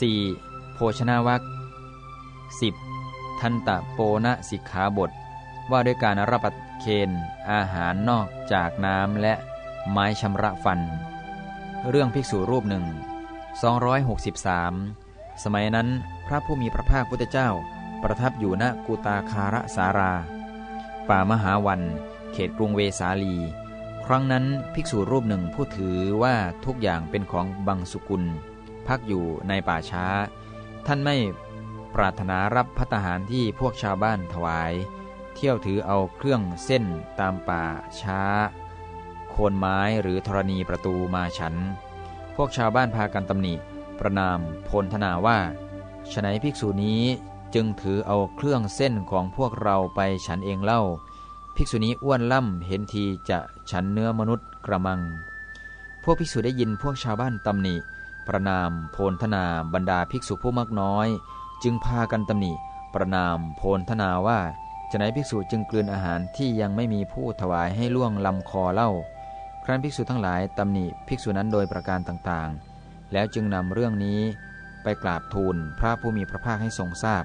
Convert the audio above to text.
4. โภชนาวัค 10. ทันตะโปนะสิกขาบท ว่าด้วยการรับประเคนอาหารนอกจากน้ำและไม้ชำระฟัน เรื่องภิกษุรูปหนึ่ง 263 สมัยนั้นพระผู้มีพระภาคพุทธเจ้า ประทับอยู่ณกุตาคาระสารา ป่ามหาวัน เขตกรุงเวสาลี ครั้งนั้นภิกษุรูปหนึ่งผู้ถือว่าทุกอย่างเป็นของบังสุกุล พักอยู่ในป่าช้า ท่านไม่ปรารถนารับพัตหารที่พวกชาวบ้านถวาย เที่ยวถือเอาเครื่องเส้นตามป่าช้า โคนไม้หรือธรณีประตูมาฉัน พวกชาวบ้านพากันตำหนิ ประนามพลธนาว่าฉนัยภิกษุนี้จึงถือเอาเครื่องเส้นของพวกเราไปฉันเองเล่า ภิกษุนี้อ้วนล่ำเห็นทีจะฉันเนื้อมนุษย์กระมัง พวกภิกษุได้ยินพวกชาวบ้านตำหนิ ประนามโพลธนาบรรดาภิกษุผู้มากน้อย จึงพากันตำหนิประนามโพลธนาว่าฉนัยภิกษุจึงกลืนอาหารที่ยังไม่มีผู้ถวายให้ล่วงลำคอเล่า ครั้นภิกษุทั้งหลายตำหนิภิกษุนั้นโดยประการต่างๆ แล้วจึงนำเรื่องนี้ไปกราบทูลพระผู้มีพระภาคให้ทรงทราบ